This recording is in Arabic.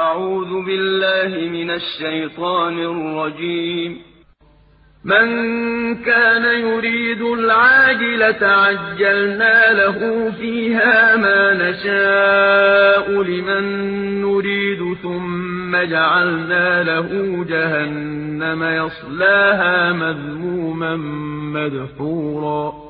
أعوذ بالله من الشيطان الرجيم. من كان يريد العاجلة عجلنا له فيها ما نشاء لمن نريد ثم جعلنا له جهنم يصلاها مذموما مدحورا.